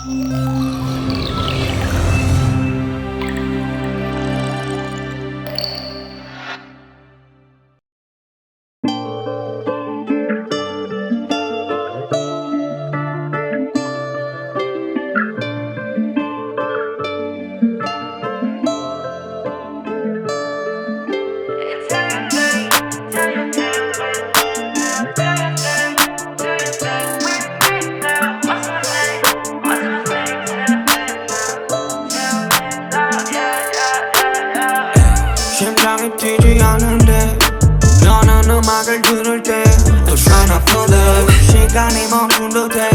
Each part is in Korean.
Música anymore, look at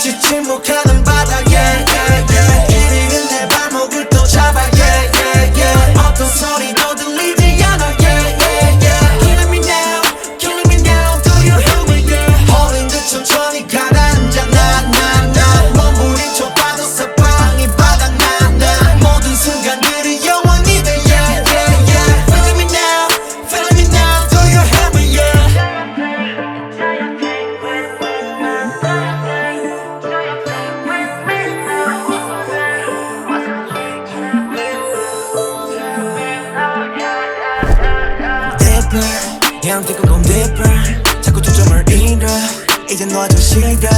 같이 침묵하는 바닥에 yeah, yeah, yeah. deeper Yeah I'm taking on deeper 자꾸 초점을 잃어. 이제 너 아저씨가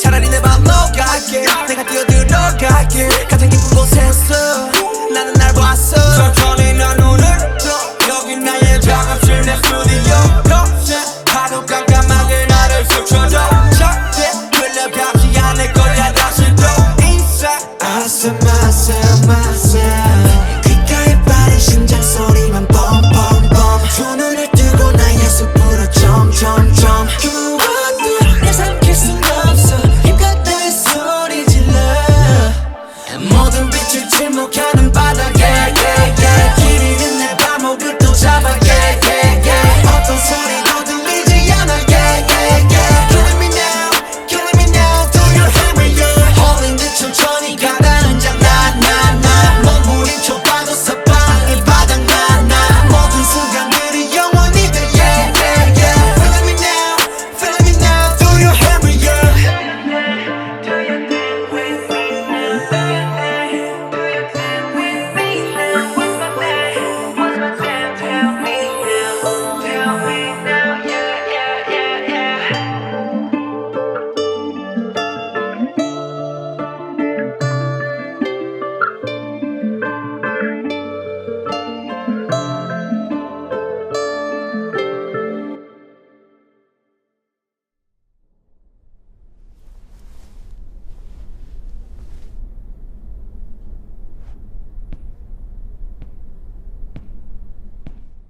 차라리 내맘 녹아게. 내가 뛰어들어갈게.